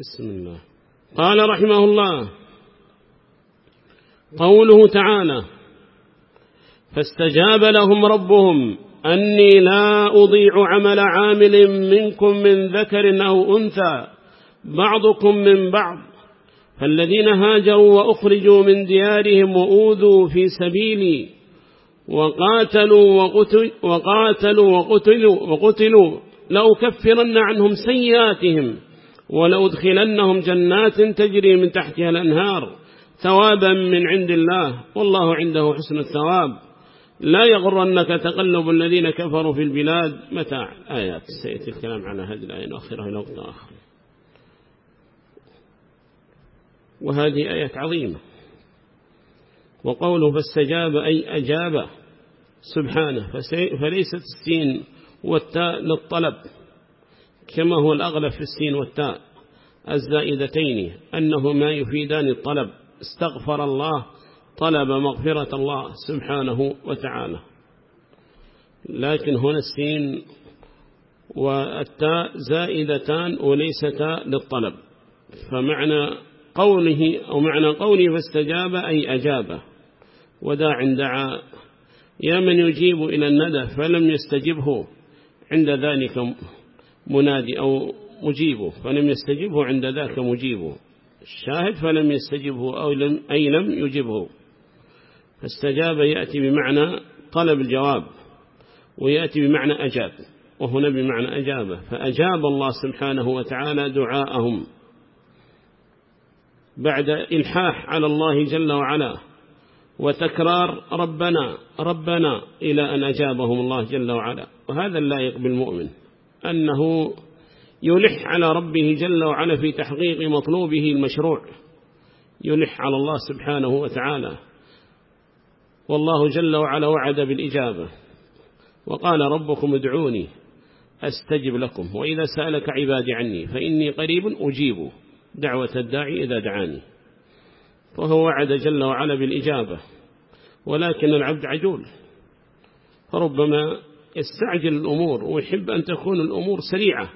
بسم الله. قال رحمه الله قوله تعالى فاستجاب لهم ربهم أني لا أضيع عمل عامل منكم من ذكر أو أنثى بعضكم من بعض فالذين هاجروا وأخرجوا من ديارهم وأوذوا في سبيلي وقاتلوا وقتلوا وقتلوا, وقتلوا لأكفرن عنهم سيئاتهم. ولأدخلنهم جنات تجري من تحتها الأنهار ثوابا من عند الله والله عنده حسن الثواب. لا يغرنك تقلب الذين كفروا في البلاد. متاع آيات سيأتي الكلام على هذه الآية؟ الأخيرة إلى وقت آخر. وهذه آيات عظيمة. وقوله فاستجاب أي أجاب سبحانه فليست السين والتاء للطلب. كما هو الأغلب في السين والتاء الزائدتين أنهما يفيدان الطلب. استغفر الله طلب مغفرة الله سبحانه وتعالى. لكن هنا السين والتاء زائدتان وليستا للطلب. فمعنى قوله أو معنى قوله فاستجاب أي أجاب. وداع دعا يا من يجيب إلى الندى فلم يستجبه عند ذلك منادي أو مجيبه فلم يستجبه عند ذاك مجيبه. الشاهد فلم يستجبه أو لم أي لم يجبه. فاستجاب يأتي بمعنى طلب الجواب ويأتي بمعنى أجاب وهنا بمعنى أجابه. فأجاب الله سبحانه وتعالى دعاءهم. بعد إلحاح على الله جل وعلا وتكرار ربنا ربنا إلى أن أجابهم الله جل وعلا. وهذا اللائق بالمؤمن. أنه يلح على ربه جل وعلا في تحقيق مطلوبه المشروع. يلح على الله سبحانه وتعالى. والله جل وعلا وعد بالإجابة. وقال ربكم ادعوني أستجب لكم. وإذا سألك عبادي عني فإني قريب أجيب دعوة الداعي إذا دعاني. فهو وعد جل وعلا بالإجابة. ولكن العبد عجول. فربما يستعجل الأمور ويحب أن تكون الأمور سريعة.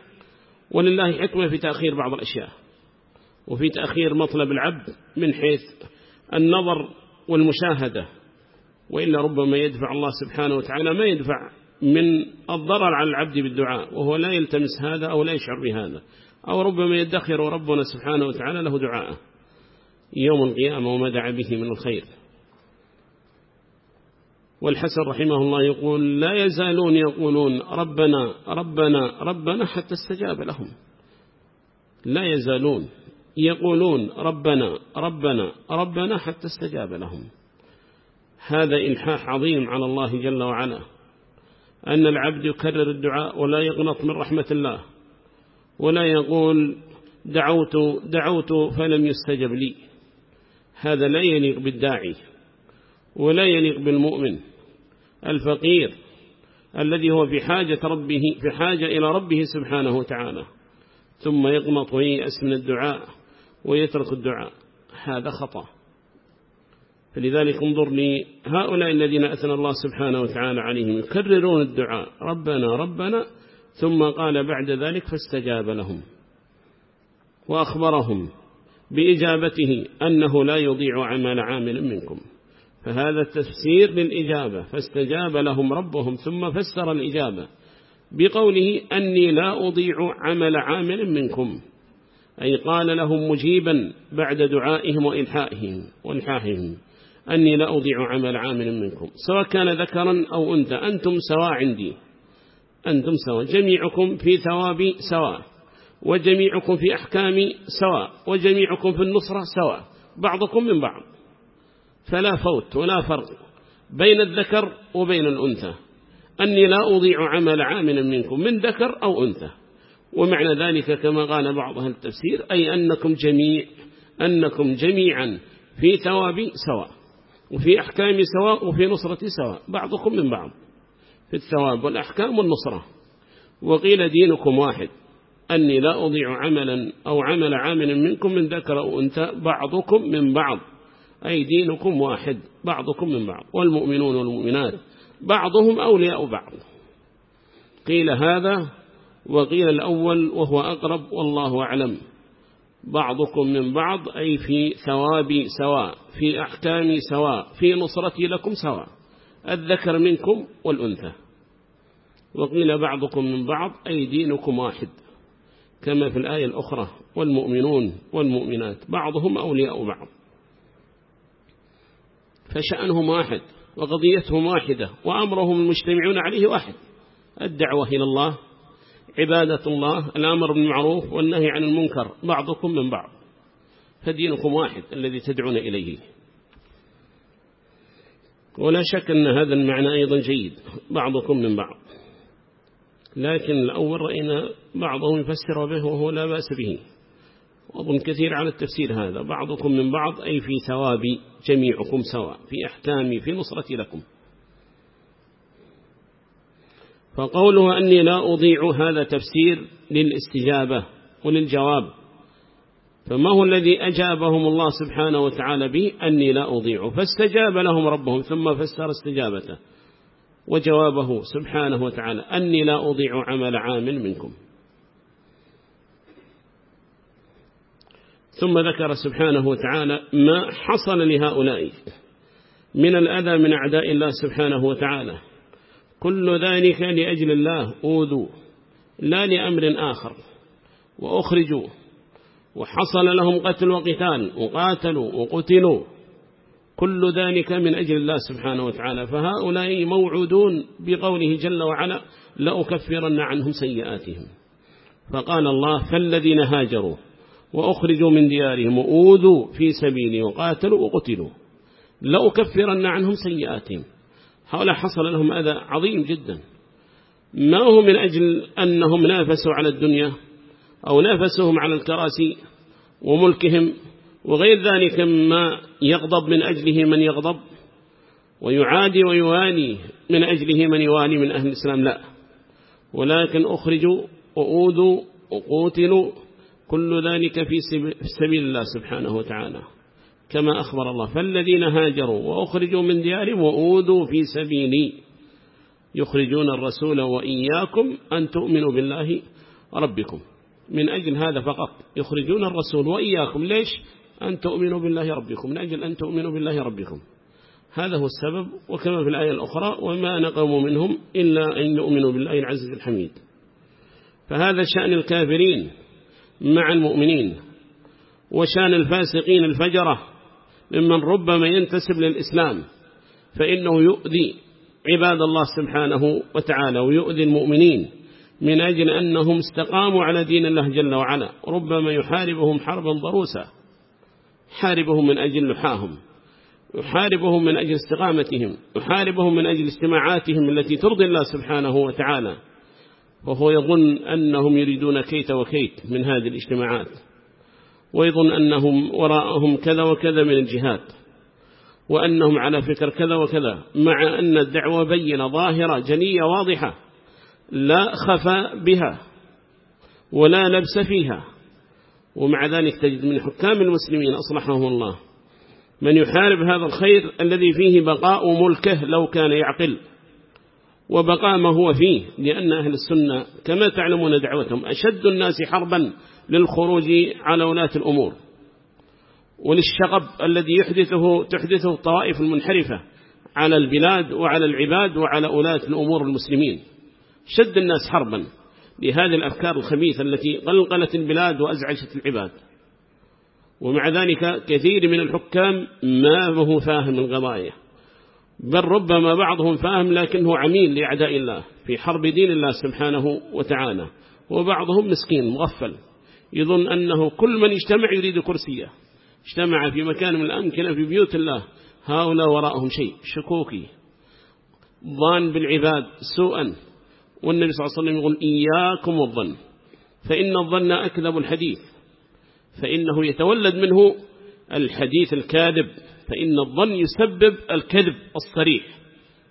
ولله حكمة في تأخير بعض الأشياء وفي تأخير مطلب العبد من حيث النظر والمشاهدة. وإلا ربما يدفع الله سبحانه وتعالى ما يدفع من الضرر على العبد بالدعاء وهو لا يلتمس هذا أو لا يشعر بهذا. أو ربما يدخر ربنا سبحانه وتعالى له دعاءه. يوم القيامة وما دعا به من الخير. والحسن رحمه الله يقول لا يزالون يقولون ربنا ربنا ربنا حتى استجاب لهم. لا يزالون يقولون ربنا ربنا ربنا حتى استجاب لهم. هذا إلحاح عظيم على الله جل وعلا. أن العبد يكرر الدعاء ولا يقنط من رحمة الله. ولا يقول دعوت دعوت فلم يستجب لي. هذا لا يليق بالداعي. ولا يليق بالمؤمن الفقير الذي هو في حاجة ربه في حاجة إلى ربه سبحانه وتعالى ثم يقنط وييأس من الدعاء ويترك الدعاء. هذا خطأ. فلذلك انظر لي هؤلاء الذين أثنى الله سبحانه وتعالى عليهم يكررون الدعاء ربنا ربنا ثم قال بعد ذلك فاستجاب لهم وأخبرهم بإجابته أنه لا يضيع عمل عامل منكم. فهذا تفسير للإجابة. فاستجاب لهم ربهم ثم فسر الإجابة بقوله أني لا أضيع عمل عامل منكم. أي قال لهم مجيبا بعد دعائهم وإلحائهم وإلحاحهم أني لا أضيع عمل عامل منكم. سواء كان ذكرا أو أنت أنتم سواء عندي. أنتم سواء. جميعكم في ثوابي سواء. وجميعكم في أحكامي سواء. وجميعكم في النصرة سواء. بعضكم من بعض. فلا فوت ولا فرق بين الذكر وبين الأنثى. أني لا أضيع عمل عامل منكم من ذكر أو أنثى. ومعنى ذلك كما قال بعض أهل التفسير أي أنكم جميع أنكم جميعا في ثوابي سواء وفي أحكام سواء وفي نصرة سواء بعضكم من بعض. في الثواب والأحكام والنصرة. وقيل دينكم واحد. أني لا أضيع عملا أو عمل عامل منكم من ذكر أو أنثى بعضكم من بعض. أي دينكم واحد بعضكم من بعض والمؤمنون والمؤمنات بعضهم أولياء بعض. قيل هذا وقيل الأول وهو أقرب والله أعلم. بعضكم من بعض أي في ثوابي سواء في أحكامي سواء في نصرتي لكم سواء الذكر منكم والأنثى. وقيل بعضكم من بعض أي دينكم واحد كما في الآية الأخرى والمؤمنون والمؤمنات بعضهم أولياء بعض. فشأنهم واحد وقضيتهم واحدة وأمرهم المجتمعون عليه واحد. الدعوة إلى الله عبادة الله الأمر بالمعروف والنهي عن المنكر بعضكم من بعض. فدينكم واحد الذي تدعون إليه. ولا شك أن هذا المعنى أيضا جيد بعضكم من بعض. لكن الأول رأينا بعضهم يفسر به وهو لا بأس به. وأظن كثير على التفسير هذا بعضكم من بعض أي في ثواب جميعكم سواء في أحكامي في نصرتي لكم. فقوله أني لا أضيع هذا تفسير للاستجابة وللجواب. فما هو الذي أجابهم الله سبحانه وتعالى به؟ أني لا أضيع. فاستجاب لهم ربهم ثم فسر استجابته. وجوابه سبحانه وتعالى أني لا أضيع عمل عامل منكم. ثم ذكر سبحانه وتعالى ما حصل لهؤلاء من الأذى من أعداء الله سبحانه وتعالى. كل ذلك لأجل الله أوذوا لا لأمر آخر وأخرجوا وحصل لهم قتل وقتال وقاتلوا وقتلوا. كل ذلك من أجل الله سبحانه وتعالى. فهؤلاء موعودون بقوله جل وعلا لأكفرن عنهم سيئاتهم. فقال الله فالذين هاجروا وأخرجوا من ديارهم وأوذوا في سبيلي وقاتلوا وقتلوا. لأكفرن عنهم سيئاتهم. هؤلاء حصل لهم أذى عظيم جدا. ما هو من أجل أنهم نافسوا على الدنيا أو نافسهم على الكراسي وملكهم وغير ذلك ما يغضب من أجله من يغضب ويعادي ويواني من أجله من يواني من أهل الإسلام. لا. ولكن أخرجوا وأوذوا وقوتلوا كل ذلك في سبيل الله سبحانه وتعالى. كما أخبر الله فالذين هاجروا وأخرجوا من ديارهم وأوذوا في سبيلي. يخرجون الرسول وإياكم أن تؤمنوا بالله ربكم. من أجل هذا فقط. يخرجون الرسول وإياكم. ليش؟ أن تؤمنوا بالله ربكم. من أجل أن تؤمنوا بالله ربكم. هذا هو السبب. وكما في الآية الأخرى وما نقموا منهم إلا أن يؤمنوا بالله العزيز الحميد. فهذا شأن الكافرين. مع المؤمنين وشان الفاسقين الفجرة ممن ربما ينتسب للإسلام فإنه يؤذي عباد الله سبحانه وتعالى ويؤذي المؤمنين من أجل أنهم استقاموا على دين الله جل وعلا ربما يحاربهم حربا ضروسا يحاربهم من أجل لحاهم يحاربهم من أجل استقامتهم يحاربهم من أجل استماعاتهم التي ترضي الله سبحانه وتعالى. وهو يظن أنهم يريدون كيت وكيت من هذه الاجتماعات ويظن أنهم وراءهم كذا وكذا من الجهاد وأنهم على فكر كذا وكذا مع أن الدعوة بينة ظاهرة جنية واضحة لا خفى بها ولا لبس فيها ومع ذلك تجد من حكام المسلمين أصلحهم الله من يحارب هذا الخير الذي فيه بقاء ملكه لو كان يعقل. وبقاء ما هو فيه لأن أهل السنة كما تعلمون دعوتهم أشد الناس حربا للخروج على ولاة الأمور. وللشغب الذي يحدثه تحدثه الطوائف المنحرفة على البلاد وعلى العباد وعلى ولاة الأمور المسلمين. شد الناس حربا لهذه الأفكار الخبيثة التي قلقلت البلاد وأزعجت العباد. ومع ذلك كثير من الحكام ما هو فاهم القضايا بل ربما بعضهم فاهم لكنه عميل لأعداء الله في حرب دين الله سبحانه وتعالى. وبعضهم مسكين مغفل. يظن أنه كل من اجتمع يريد كرسية. اجتمع في مكان من الأمكنة في بيوت الله. هؤلاء وراءهم شيء شكوكي. ظان بالعباد سوءا. والنبي صلى الله عليه وسلم يقول إياكم الظن فإن الظن أكذب الحديث. فإنه يتولد منه الحديث الكاذب. فإن الظن يسبب الكذب الصريح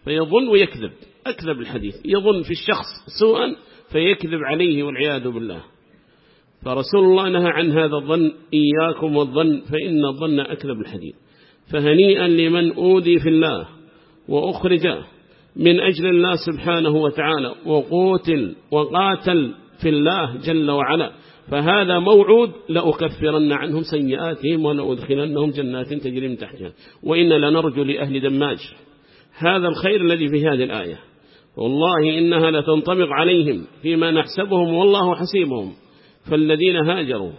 فيظن ويكذب. أكذب الحديث يظن في الشخص سوءا فيكذب عليه والعياذ بالله. فرسول الله نهى عن هذا الظن إياكم والظن فإن الظن أكذب الحديث. فهنيئا لمن أوذي في الله وأخرج من أجل الله سبحانه وتعالى وقوتل وقاتل في الله جل وعلا. فهذا موعود لأكفرن عنهم سيئاتهم ولأدخلنهم جنات تجري من تحتها. وإن لنرجو لأهل دماج. هذا الخير الذي في هذه الآية. والله إنها لتنطبق عليهم فيما نحسبهم والله حسيبهم. فالذين هاجروا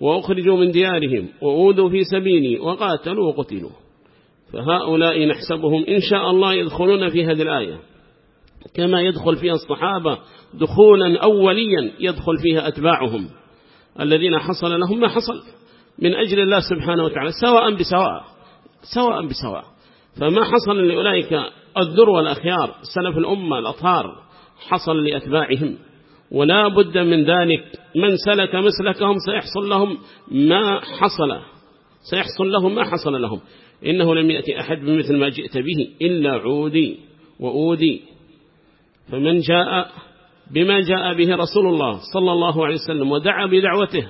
وأخرجوا من ديارهم وأودوا في سبيلي وقاتلوا وقتلوا. فهؤلاء نحسبهم إن شاء الله يدخلون في هذه الآية. كما يدخل فيها الصحابة دخولا أوليا يدخل فيها أتباعهم. الذين حصل لهم ما حصل من أجل الله سبحانه وتعالى سواء بسواء سواء بسواء. فما حصل لأولئك الذر والأخيار سلف الأمة الأطهار حصل لأتباعهم. ولا بد من ذلك. من سلك مسلكهم سيحصل لهم ما حصل سيحصل لهم ما حصل لهم. إنه لم يأتي أحد بمثل ما جئت به إلا عودي وأودي. فمن جاء بما جاء به رسول الله صلى الله عليه وسلم ودعا بدعوته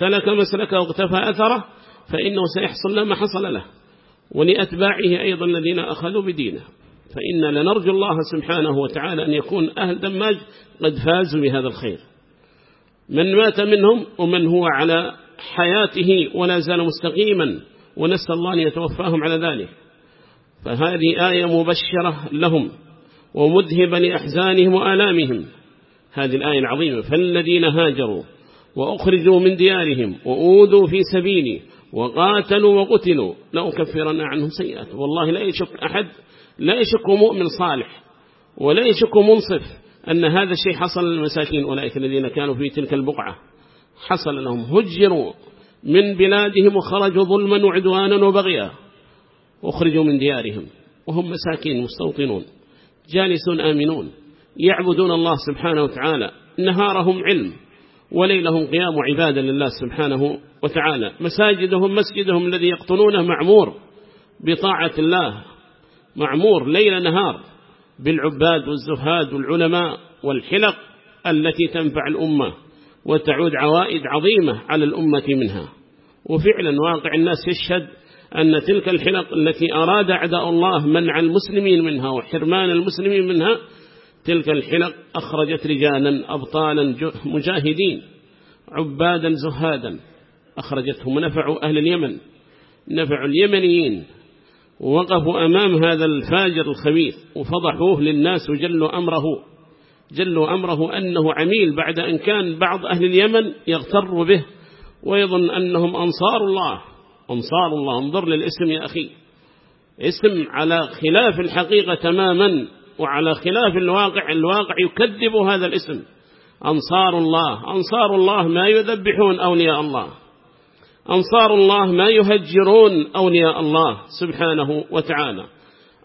سلك مسلكه واغتفى أثره فإنه سيحصل له ما حصل له. ولأتباعه أيضا الذين أخذوا بدينه. فإن لنرجو الله سبحانه وتعالى أن يكون أهل دماج قد فازوا بهذا الخير. من مات منهم ومن هو على حياته ولا زال مستقيما ونسأل الله أن يتوفاهم على ذلك. فهذه آية مبشرة لهم ومذهبة لأحزانهم وآلامهم. هذه الآية العظيمة. فالذين هاجروا وأخرجوا من ديارهم وأوذوا في سبيلي وقاتلوا وقتلوا لأكفرن عنهم سيئات والله لا يشك أحد لا يشك مؤمن صالح ولا يشك منصف أن هذا الشيء حصل للمساكين أولئك الذين كانوا في تلك البقعة. حصل لهم. هجروا من بلادهم وخرجوا ظلما وعدوانا وبغيا. وخرجوا من ديارهم وهم مساكين مستوطنون جالسون آمنون. يعبدون الله سبحانه وتعالى. نهارهم علم وليلهم قيام عبادة لله سبحانه وتعالى. مساجدهم مسجدهم الذي يقطنونه معمور بطاعة الله. معمور ليل نهار بالعباد والزهاد والعلماء والحلق التي تنفع الأمة وتعود عوائد عظيمة على الأمة منها. وفعلا واقع الناس يشهد أن تلك الحلق التي أراد أعداء الله منع المسلمين منها وحرمان المسلمين منها تلك الحلق أخرجت رجالا أبطالا مجاهدين عبادا زهادا أخرجتهم ونفعوا أهل اليمن. نفعوا اليمنيين. ووقفوا أمام هذا الفاجر الخبيث وفضحوه للناس وجلوا أمره. جلوا أمره أنه عميل بعد أن كان بعض أهل اليمن يغتر به ويظن أنهم أنصار الله. أنصار الله انظر للاسم يا أخي. اسم على خلاف الحقيقة تماما. وعلى خلاف الواقع الواقع يكذب هذا الاسم. أنصار الله أنصار الله ما يذبحون أولياء الله. أنصار الله ما يهجرون أولياء الله سبحانه وتعالى.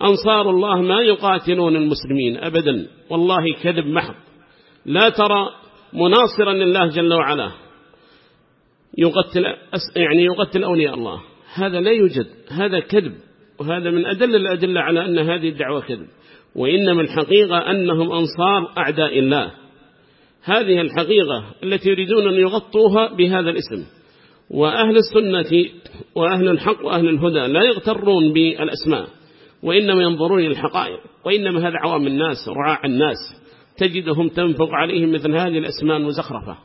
أنصار الله ما يقاتلون المسلمين أبدا. والله كذب محض. لا ترى مناصرا لله جل وعلا يقتل يعني يقتل أولياء الله. هذا لا يوجد. هذا كذب. وهذا من أدل الأدلة على أن هذه الدعوة كذب. وإنما الحقيقة أنهم أنصار أعداء الله. هذه الحقيقة التي يريدون أن يغطوها بهذا الاسم. وأهل السنة وأهل الحق وأهل الهدى لا يغترون بالأسماء وإنما ينظرون إلى الحقائق وإنما هذا عوام الناس رعاع الناس. تجدهم تنفق عليهم مثل هذه الأسماء المزخرفة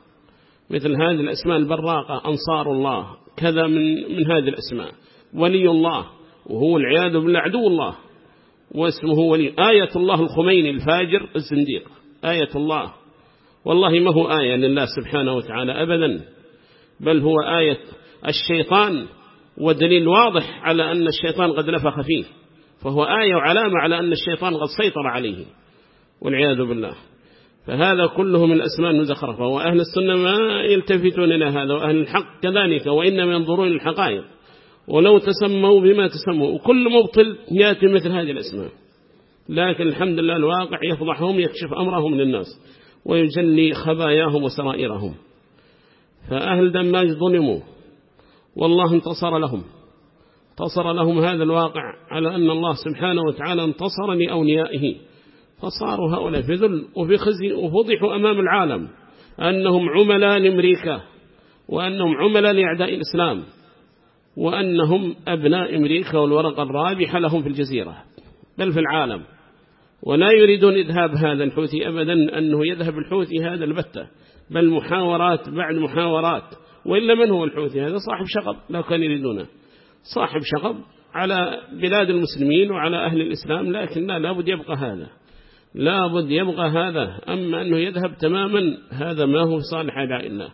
مثل هذه الأسماء البراقة أنصار الله كذا من, من هذه الأسماء ولي الله وهو العياذ بالله عدو الله. واسمه ولي. آية الله الخميني الفاجر الزنديق. آية الله. والله ما هو آية لله سبحانه وتعالى أبدا بل هو آية الشيطان ودليل واضح على أن الشيطان قد نفخ فيه. فهو آية وعلامة على أن الشيطان قد سيطر عليه. والعياذ بالله. فهذا كله من أسماء المزخرفة وأهل السنة ما يلتفتون إلى هذا وأهل الحق كذلك وإنما ينظرون للحقائق ولو تسموا بما تسموا وكل مبطل يأتي مثل هذه الأسماء. لكن الحمد لله الواقع يفضحهم يكشف أمرهم للناس ويجلي خباياهم وسرائرهم. فأهل دماج ظلموا. والله انتصر لهم. انتصر لهم هذا الواقع على أن الله سبحانه وتعالى انتصر لأوليائه. فصاروا هؤلاء في ذل وفي خزي وفضحوا أمام العالم أنهم عملاء لأمريكا وأنهم عملاء لأعداء الإسلام. وأنهم أبناء أمريكا والورقة الرابحة لهم في الجزيرة بل في العالم. ولا يريدون إذهاب هذا الحوثي أبدا أنه يذهب الحوثي هذا البتة. بل محاورات بعد محاورات. وإلا من هو الحوثي هذا؟ صاحب شغب لو كان يريدونه. صاحب شغب على بلاد المسلمين وعلى أهل الإسلام لكن لا لابد يبقى هذا. لابد يبقى هذا. أما أنه يذهب تماما هذا ما هو صالح على الله.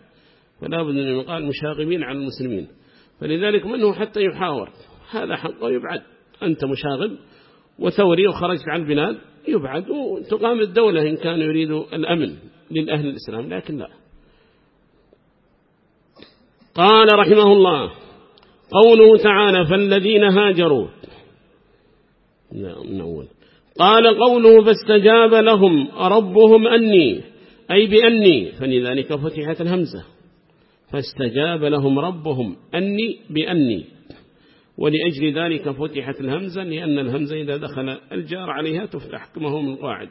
فلا بد أن يقال مشاغبين على المسلمين. فلذلك منه حتى يحاور. هذا حقه يبعد. أنت مشاغب وثوري وخرجت عن البلاد يبعد وتقام الدولة إن كان يريد الأمن للأهل الإسلام لكن لا. قال رحمه الله قوله تعالى فالذين هاجروا. أول. قال قوله فاستجاب لهم ربهم أني أي بأني فلذلك فتحت الهمزة. فاستجاب لهم ربهم أني بأني. ولأجل ذلك فتحت الهمزة لأن الهمزة إذا دخل الجار عليها تفتح كما هو من قاعد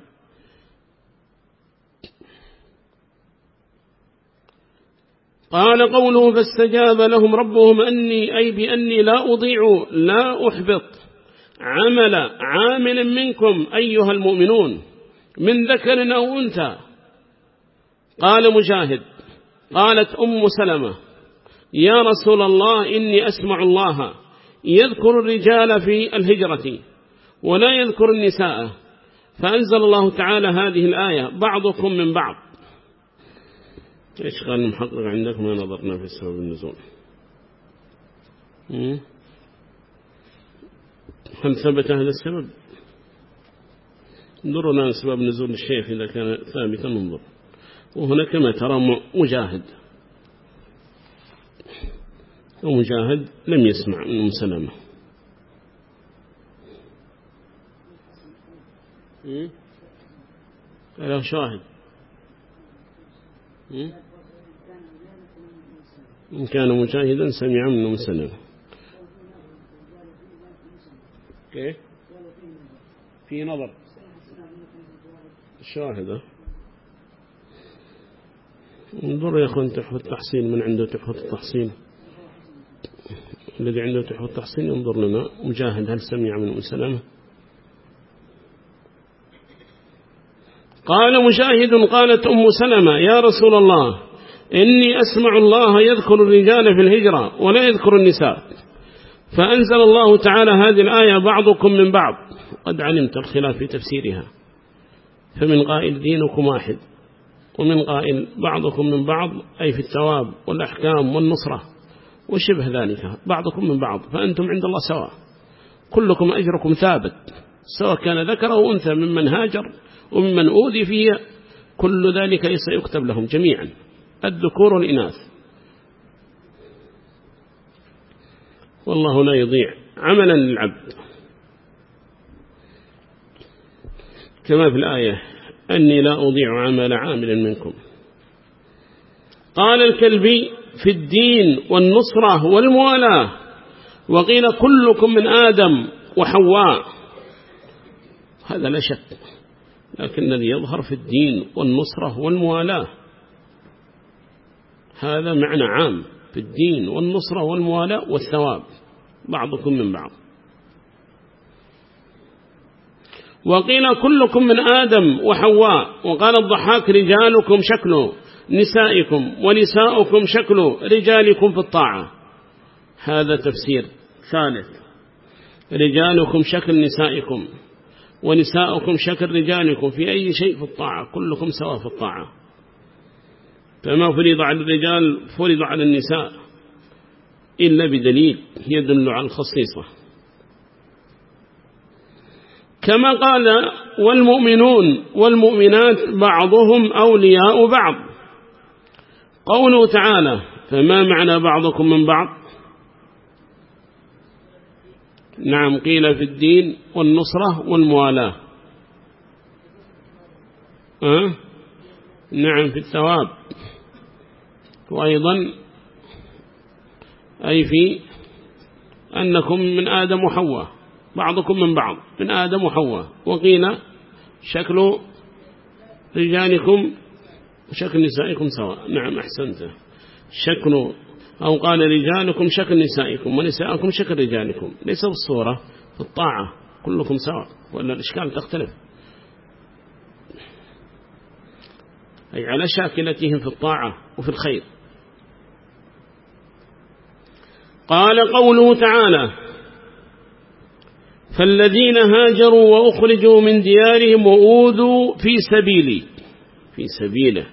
قال قوله فاستجاب لهم ربهم أني أي بأني لا أضيع لا أحبط. عمل عامل منكم أيها المؤمنون من ذكر أو أنثى. قال مجاهد قالت أم سلمة يا رسول الله إني أسمع الله يذكر الرجال في الهجرة ولا يذكر النساء فأنزل الله تعالى هذه الآية بعضكم من بعض. إيش قال المحقق عندك؟ ما نظرنا في السبب النزول. هل ثبت هذا السبب؟ انظروا الآن سبب نزول الشيخ إذا كان ثابتا ننظر وهنا كما ترى مجاهد. ومجاهد لم يسمع من سلمة له شاهد. إن كان مجاهدا سمع من أم سلمة كيف؟ في نظر. الشاهدة انظر يا أخوان تحفة التحسين من عنده تحفة التحسين الذي عنده تحفة التحسين ينظر لنا. مجاهد هل سمع من سلمة؟ قال مجاهد قالت أم سلمة يا رسول الله إني أسمع الله يذكر الرجال في الهجرة ولا يذكر النساء. فأنزل الله تعالى هذه الآية بعضكم من بعض. قد علمت الخلاف في تفسيرها. فمن قائل دينكم واحد. ومن قائل بعضكم من بعض أي في الثواب والأحكام والنصرة وشبه ذلك بعضكم من بعض فأنتم عند الله سواء. كلكم أجركم ثابت سواء كان ذكر أو أنثى ممن هاجر وممن أوذي فيه كل ذلك سيكتب لهم جميعا. الذكور والإناث. والله لا يضيع عملا للعبد. كما في الآية أني لا أضيع عمل عامل منكم. قال الكلبي في الدين والنصرة والموالاة وقيل كلكم من آدم وحواء. هذا لا شك لكن الذي يظهر في الدين والنصرة والموالاة هذا معنى عام في الدين والنصرة والموالاة والثواب بعضكم من بعض. وقيل كلكم من آدم وحواء وقال الضحاك رجالكم شكل نسائكم ونساؤكم شكل رجالكم في الطاعة. هذا تفسير ثالث. رجالكم شكل نسائكم ونساؤكم شكل رجالكم في أي شيء في الطاعة كلكم سواء في الطاعة. فما فرض على الرجال فرض على النساء إلا بدليل يدل على الخصيصة. كما قال والمؤمنون والمؤمنات بعضهم أولياء بعض. قوله تعالى فما معنى بعضكم من بعض؟ نعم قيل في الدين والنصرة والموالاة. أه؟ نعم في الثواب. وأيضا أي في أنكم من آدم وحواء. بعضكم من بعض من آدم وحواء وقيل شكل رجالكم وشكل نسائكم سواء. نعم أحسنت. شكل أو قال رجالكم شكل نسائكم ونسائكم شكل رجالكم ليس بالصورة في الطاعة كلكم سواء وأن الإشكال تختلف. أي على شاكلتهم في الطاعة وفي الخير. قال قوله تعالى فالذين هاجروا وأخرجوا من ديارهم وأوذوا في سبيلي في سبيله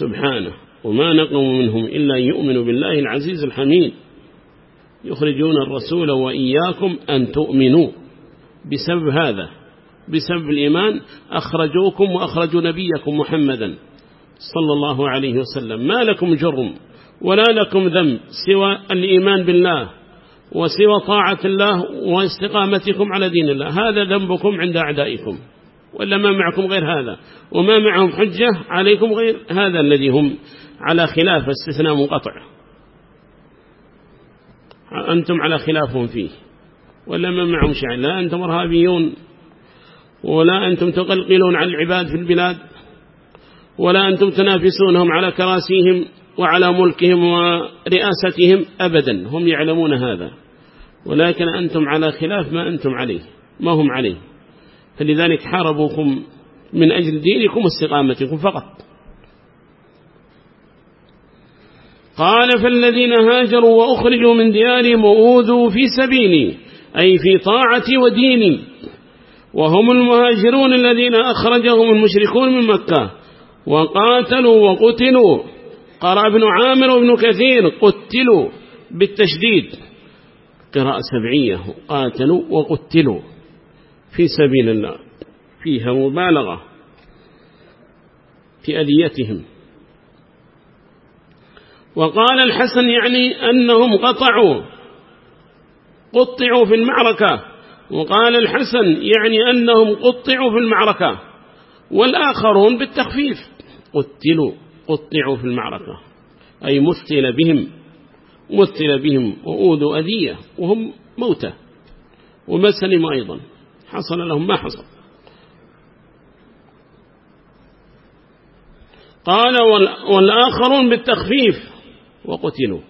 سبحانه. وما نقموا منهم إلا يؤمنوا بالله العزيز الحميد. يخرجون الرسول وإياكم أن تؤمنوا. بسبب هذا بسبب الإيمان أخرجوكم وأخرجوا نبيكم محمدا صلى الله عليه وسلم. ما لكم جرم ولا لكم ذنب سوى الإيمان بالله. وسوى طاعة الله واستقامتكم على دين الله. هذا ذنبكم عند أعدائكم ولا ما معكم غير هذا. وما معهم حجة عليكم غير هذا الذي هم على خلاف استثناء منقطع. أنتم على خلافهم فيه ولا ما معهم شيء. لا أنتم إرهابيون ولا أنتم تقلقلون على العباد في البلاد ولا أنتم تنافسونهم على كراسيهم. وعلى ملكهم ورئاستهم أبدا. هم يعلمون هذا. ولكن أنتم على خلاف ما أنتم عليه ما هم عليه. فلذلك حاربوكم من أجل دينكم واستقامتكم فقط. قال فالذين هاجروا وأخرجوا من ديارهم وأوذوا في سبيلي أي في طاعتي وديني. وهم المهاجرون الذين أخرجهم المشركون من مكة وقاتلوا وقتلوا. قرأ ابن عامر وابن كثير قتلوا بالتشديد. قراءة سبعية. قاتلوا وقتلوا في سبيل الله. فيها مبالغة في أذيتهم. وقال الحسن يعني أنهم قطعوا قطعوا في المعركة. وقال الحسن يعني أنهم قطعوا في المعركة. والآخرون بالتخفيف. قتلوا. قطعوا في المعركة. أي مثل بهم مثل بهم وأوذوا أذية وهم موتى. وما سلموا أيضا. حصل لهم ما حصل. قال والآخرون بالتخفيف وقتلوا.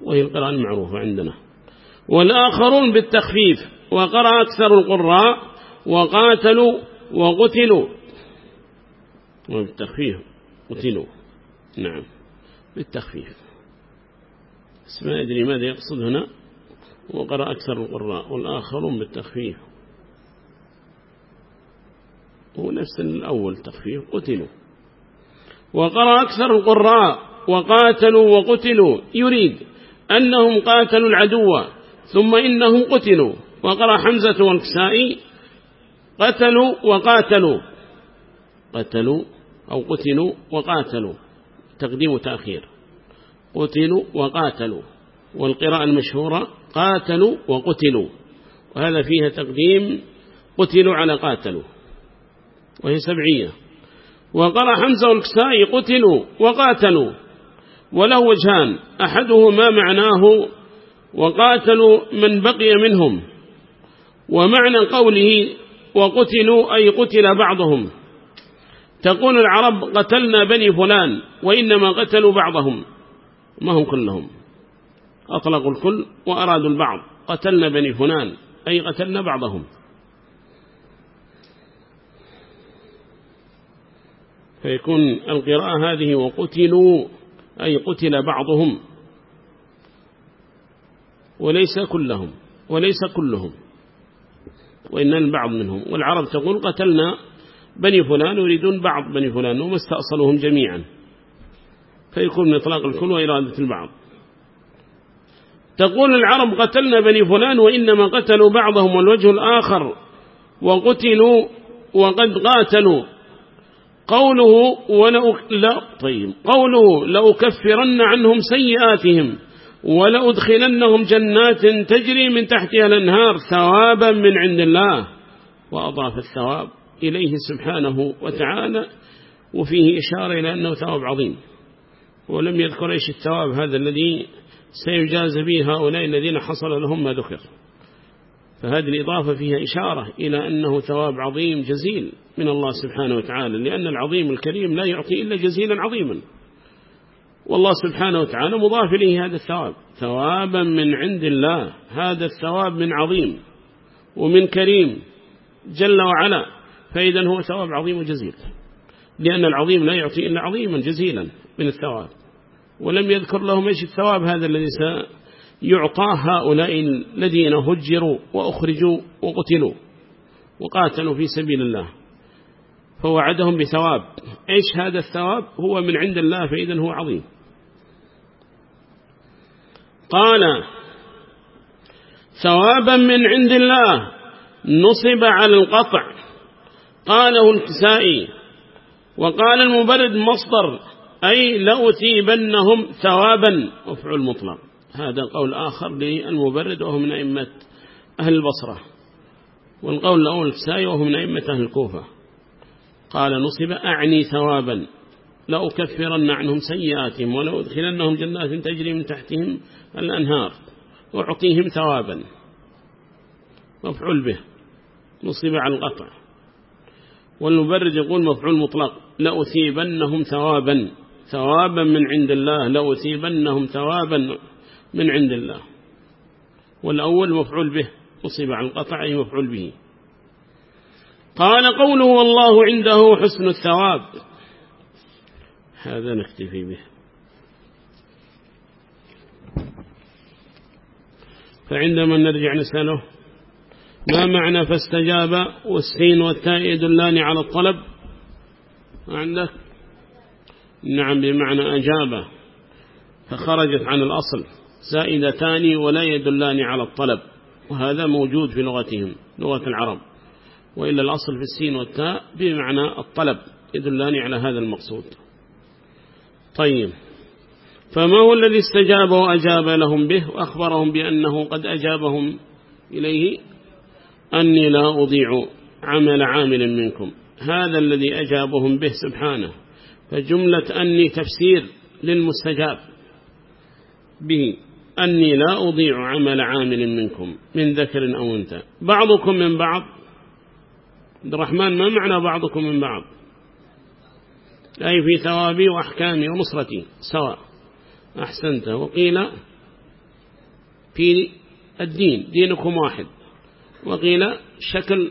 وهي القراءة المعروفة عندنا. والآخرون بالتخفيف وقرأ أكثر القراء وقاتلوا وقتلوا. وبالتخفيف. قتلوا نعم. بالتخفيف. بس ما أدري ماذا يقصد هنا. وقرأ أكثر القراء. والآخرون بالتخفيف. هو نفس الأول تخفيف. قتلوا. وقرأ أكثر القراء. وقاتلوا وقتلوا. يريد أنهم قاتلوا العدو. ثم إنهم قتلوا. وقرأ حمزة والكسائي. قتلوا وقاتلوا. قتلوا أو قتلوا وقاتلوا. تقديم وتأخير. قتلوا وقاتلوا. والقراءة المشهورة قاتلوا وقتلوا. وهذا فيها تقديم قتلوا على قاتلوا. وهي سبعية. وقرأ حمزة والكسائي قتلوا وقاتلوا. وله وجهان. أحدهما معناه وقاتلوا من بقي منهم. ومعنى قوله وقتلوا أي قتل بعضهم. تقول العرب قتلنا بني فلان وإنما قتلوا بعضهم. ما هم كلهم. أطلقوا الكل وأرادوا البعض. قتلنا بني فلان. أي قتلنا بعضهم. فيكون القراءة هذه وقتلوا أي قتل بعضهم. وليس كلهم. وليس كلهم. وإن البعض منهم. والعرب تقول قتلنا بني فلان يريدون بعض بني فلان وما استأصلوهم جميعا. فيكون من إطلاق الكل وإرادة البعض. تقول العرب قتلنا بني فلان وإنما قتلوا بعضهم والوجه الآخر وقتلوا وقد قاتلوا. قوله ولو لا طيب. قوله لأكفرن عنهم سيئاتهم ولأدخلنهم جنات تجري من تحتها الأنهار ثوابا من عند الله. وأضاف الثواب. إليه سبحانه وتعالى وفيه إشارة إلى أنه ثواب عظيم. ولم يذكر إيش الثواب هذا الذي سيجاز به هؤلاء الذين حصل لهم ما ذكر. فهذه الإضافة فيها إشارة إلى أنه ثواب عظيم جزيل من الله سبحانه وتعالى لأن العظيم الكريم لا يعطي إلا جزيلا عظيما. والله سبحانه وتعالى مضاف إليه هذا الثواب. ثوابا من عند الله هذا الثواب من عظيم ومن كريم جل وعلا. فإذا هو ثواب عظيم وجزيل. لأن العظيم لا يعطي إلا عظيما جزيلا من الثواب. ولم يذكر لهم إيش الثواب هذا الذي سيعطاه هؤلاء الذين هجروا وأخرجوا وقتلوا وقاتلوا في سبيل الله. فوعدهم بثواب. إيش هذا الثواب؟ هو من عند الله فإذا هو عظيم. قال ثوابا من عند الله. نصب على القطع. قاله الكسائي وقال المبرد مصدر أي لأثيبنهم ثوابا. مفعول مطلق. هذا قول آخر للمبرد وهو من أئمة أهل البصرة. والقول الأول الكسائي وهو من أئمة أهل الكوفة. قال نصب أعني ثوابا. لأكفرن عنهم سيئاتهم ولو أدخلنهم جنات تجري من تحتهم الأنهار. وأعطيهم ثوابا. مفعول به. نصب على القطع. والمبرد يقول مفعول مطلق لأثيبنهم ثوابا. ثوابا من عند الله لأثيبنهم ثوابا من عند الله. والأول مفعول به نصب على القطع أي مفعول به. قال قوله والله عنده حسن الثواب. هذا نكتفي به. فعندما نرجع نسأله ما معنى فاستجاب والسين والتاء يدلان على الطلب؟ عندك؟ نعم بمعنى أجاب فخرجت عن الأصل زائدتان ولا يدلان على الطلب وهذا موجود في لغتهم لغة العرب. وإلا الأصل في السين والتاء بمعنى الطلب يدلان على هذا المقصود. طيب. فما هو الذي استجاب وأجاب لهم به؟ وأخبرهم بأنه قد أجابهم إليه أني لا أضيع عمل عامل منكم. هذا الذي أجابهم به سبحانه. فجملة أني تفسير للمستجاب به. أني لا أضيع عمل عامل منكم من ذكر أو أنثى. بعضكم من بعض. عبد الرحمن ما معنى بعضكم من بعض؟ أي في ثوابي وأحكامي ونصرتي سواء. أحسنت. وقيل في الدين دينكم واحد. وقيل شكل.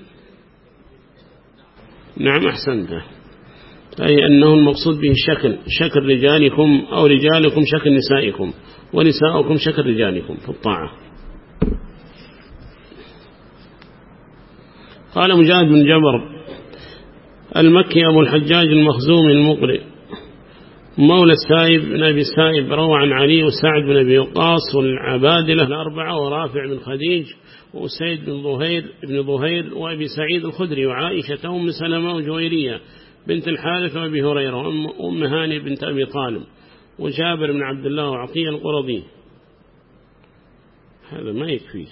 نعم أحسنت أي أنه المقصود به شكل شكل رجالكم أو رجالكم شكل نسائكم ونساؤكم شكل رجالكم في الطاعة. قال مجاهد بن جبر المكي أبو الحجاج المخزومي المقرئ. مولى السائب بن أبي السائب روى عن علي وسعد بن أبي وقاص والعبادلة الأربعة ورافع بن خديج وسيد بن ظهير بن ظهير وأبي سعيد الخدري وعائشة أم سلمة وجويرية بنت الحارث وأبي هريرة وأم هاني بنت أبي طالب وجابر بن عبد الله وعطية القرضي. هذا ما يكفي.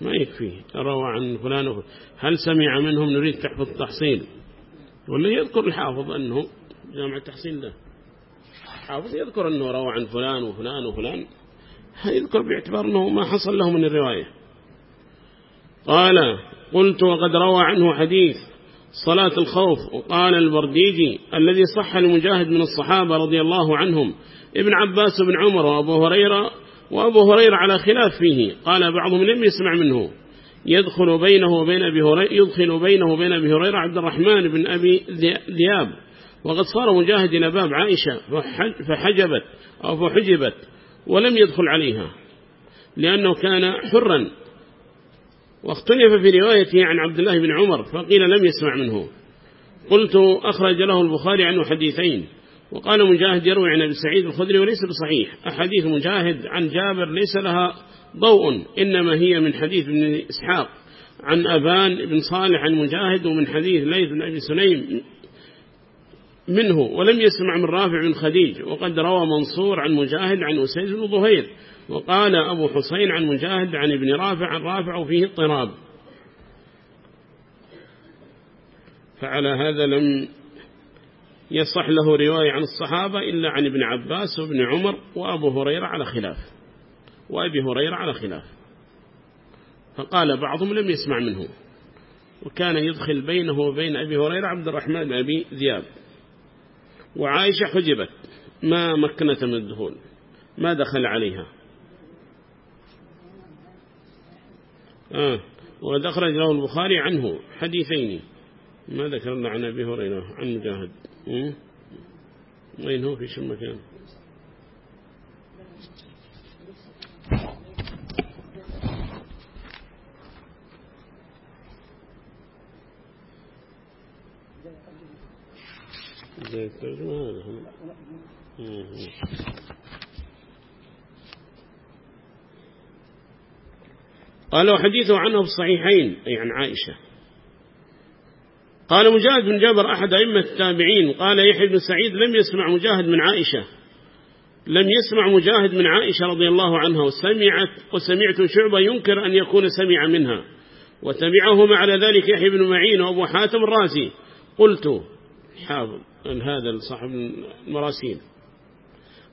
ما يكفي. روى عن فلان هل سمع منهم نريد تحفظ التحصيل؟ ولا يذكر الحافظ أنه جامع التحصيل ده. حافظ يذكر أنه روى عن فلان وفلان وفلان. يذكر باعتبار أنه ما حصل له من الرواية. قال قلت وقد روى عنه حديث صلاة الخوف وقال البرديجي الذي صح المجاهد من الصحابة رضي الله عنهم ابن عباس بن عمر وأبو هريرة وأبو هريرة على خلاف فيه. قال بعضهم لم يسمع منه يدخل بينه وبين أبي هريرة يدخل بينه وبين أبي هريرة عبد الرحمن بن أبي ذياب وقد صار مجاهد إلى باب عائشة فحجبت أو فحجبت ولم يدخل عليها لأنه كان حرا. واختلف في روايته عن عبد الله بن عمر فقيل لم يسمع منه. قلت أخرج له البخاري عنه حديثين وقال مجاهد يروي عن أبي سعيد الخدري وليس بصحيح. أحاديث مجاهد عن جابر ليس لها ضوء إنما هي من حديث ابن إسحاق عن أبان بن صالح عن مجاهد ومن حديث ليث بن أبي سنيم منه ولم يسمع من رافع بن خديج وقد روى منصور عن مجاهد عن أسيد بن ظهير وقال أبو حسين عن مجاهد عن ابن رافع عن رافع وفيه اضطراب. فعلى هذا لم يصح له رواية عن الصحابة إلا عن ابن عباس وابن عمر وأبو هريرة على خلاف وأبي هريرة على خلاف. فقال بعضهم لم يسمع منه وكان يدخل بينه وبين أبي هريرة عبد الرحمن بن أبي ذياب وعائشة حجبت. ما مكنت من الدخول؟ ما دخل عليها؟ آه وقد أخرج له البخاري عنه حديثين. ما ذكر الله عن أبي هريرة عن مجاهد. وين هو في شو مكان؟ زي الترجمة هذا قالوا حديثه عنه في الصحيحين أي عن عائشة. قال مجاهد بن جابر أحد أئمة التابعين قال يحيى بن سعيد لم يسمع مجاهد من عائشة. لم يسمع مجاهد من عائشة رضي الله عنها وسمعت وسمعت شعبة ينكر أن يكون سمع منها. وتبعهما على ذلك يحيى بن معين وأبو حاتم الرازي. قلت حافظ هذا صاحب المراسيل.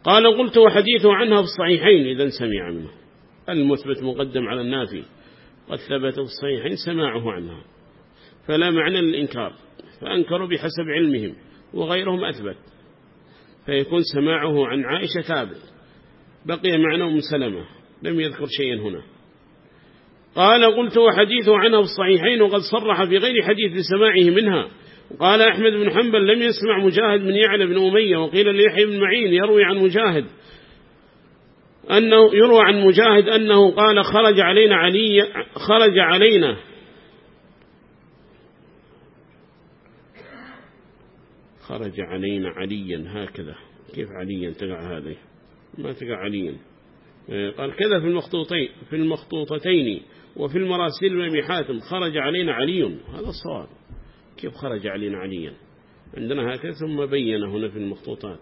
قال قلت وحديثه عنها في الصحيحين إذا سمع منه. المثبت مقدم على النافي. قد ثبت في الصحيحين سماعه عنها. فلا معنى للإنكار فأنكروا بحسب علمهم وغيرهم أثبت. فيكون سماعه عن عائشة ثابت بقي معنى أم سلمة لم يذكر شيئا هنا. قال قلت وحديثه عنها في الصحيحين وقد صرح في غير حديث سماعه منها. قال أحمد بن حنبل لم يسمع مجاهد من يعلى بن أمية وقيل ليحيى بن معين يروي عن مجاهد أنه يروى عن مجاهد أنه قال خرج علينا علي خرج علينا. خرج علينا عليا هكذا. كيف عليا؟ تقع هذه. ما تقع عليا. قال كذا في المخطوطين في المخطوطتين وفي المراسيل من حاتم خرج علينا علي. هذا الصواب كيف خرج علينا عليا؟ عندنا هكذا ثم بين هنا في المخطوطات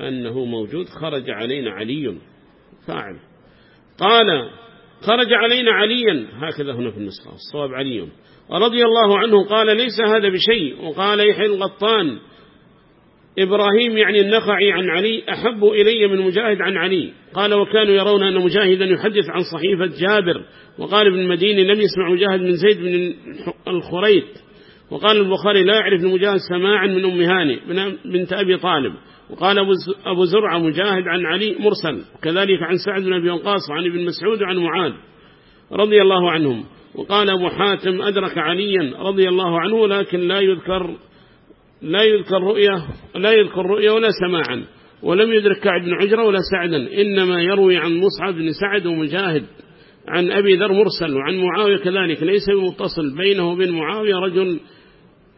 أنه موجود خرج علينا علي فاعل. قال خرج علينا عليا هكذا هنا في النسخة الصواب علي. رضي الله عنه قال ليس هذا بشيء. وقال يحيى الغطان إبراهيم يعني النخعي عن علي أحب إلي من مجاهد عن علي. قال وكانوا يرون أن مجاهدا يحدث عن صحيفة جابر. وقال ابن المديني لم يسمع مجاهد من زيد بن الخريط. وقال البخاري لا يعرف مجاهد سماعا من أم هاني بنت أبي طالب. وقال أبو زرع مجاهد عن علي مرسل وكذلك عن سعد بن أبي وقاص وعن ابن مسعود وعن معاذ رضي الله عنهم. وقال أبو حاتم أدرك عليا رضي الله عنه لكن لا يذكر لا يذكر رؤية لا يذكر رؤية ولا سماعا. ولم يدرك كعب بن عجرة ولا سعدا. إنما يروي عن مصعب بن سعد ومجاهد عن أبي ذر مرسل وعن معاوية كذلك. ليس متصل بينه وبين معاوية رجل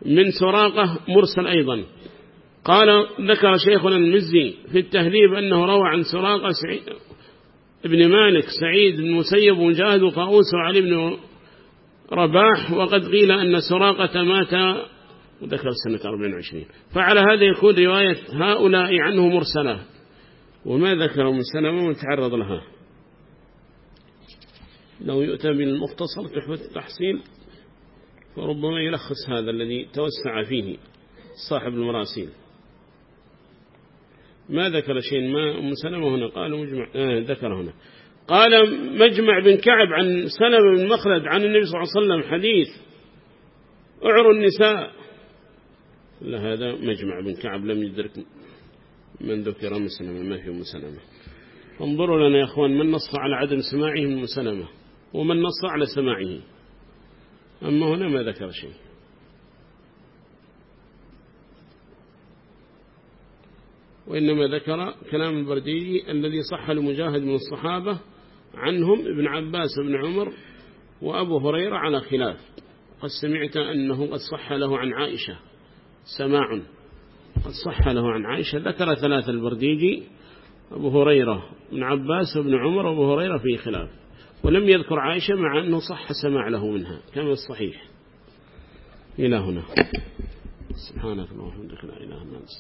من سراقة مرسل أيضا. قال ذكر شيخنا المزي في التهذيب أنه روى عن سراقة سعيد ابن مالك سعيد بن مسيب ومجاهد وطاووس وعلي بن رباح وقد قيل أن سراقة مات وذكر سنة 24 فعلى هذا يكون رواية هؤلاء عنه مرسلة. وما ذكر من سنة ومتعرض لها. لو يؤتى بالمختصر تحفة التحصيل فربما يلخص هذا الذي توسع فيه صاحب المراسيل. ما ذكر شيء ما أم سلمة هنا؟ قال مجمع آه ذكر هنا. قال مجمع بن كعب عن سلمة بن مخلد عن النبي صلى الله عليه وسلم حديث. اعروا النساء. هذا مجمع بن كعب لم يدرك من ذكر مسلمة ما في مسلمة انظروا لنا يا أخوان من نص على عدم سماعه من مسلمة ومن نص على سماعه؟ أما هنا ما ذكر شيء. وإنما ذكر كلام البردي الذي صح لمجاهد من الصحابة عنهم ابن عباس وابن عمر وأبو هريرة على خلاف. قد سمعت أنه قد صح له عن عائشة. سماع. قد صح له عن عائشة. ذكر ثلاثة البرديجي أبو هريرة ابن عباس وابن عمر وأبو هريرة في خلاف. ولم يذكر عائشة مع أنه صح سماع له منها كما الصحيح. إلى هنا. سبحانك اللهم وبحمدك لا إله إلا أنت.